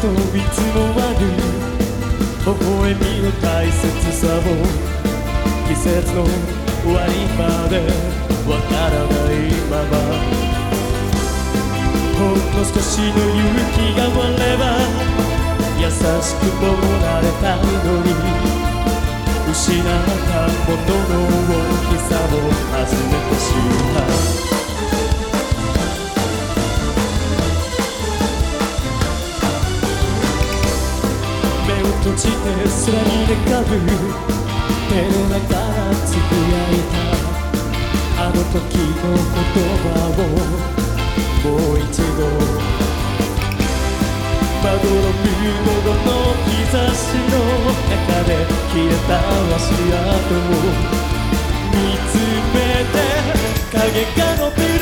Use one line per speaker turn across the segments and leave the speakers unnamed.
といつもある微笑みの大切さを季節の終わりまでわからないままほんの少しの勇気があれば優しくもられたのに失ったものの目を閉じて空に願う照れながらつぶやいたあの時の言葉をもう一度。まどろむ午後の日差しの中で消えた足跡を見つめて影が伸びる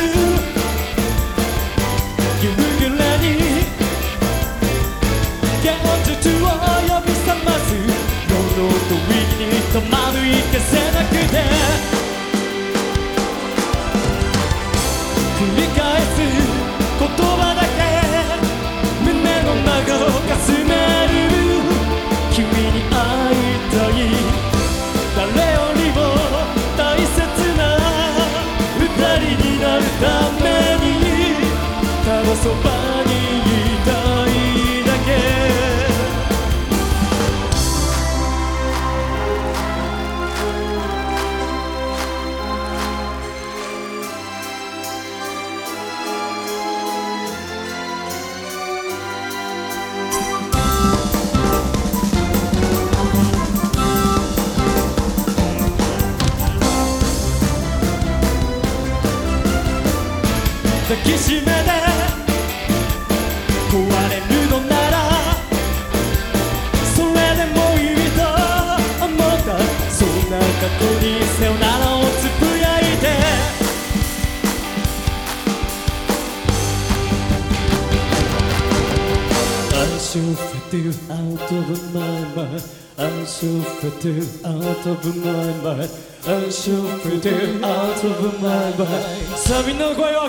抱きしめて壊れるのならそれでもいいと思ったそんな過去にさよならをつぶやいて I should fit you out of my mind I should fit you out of my mind I should fit you out of my mind サビの声を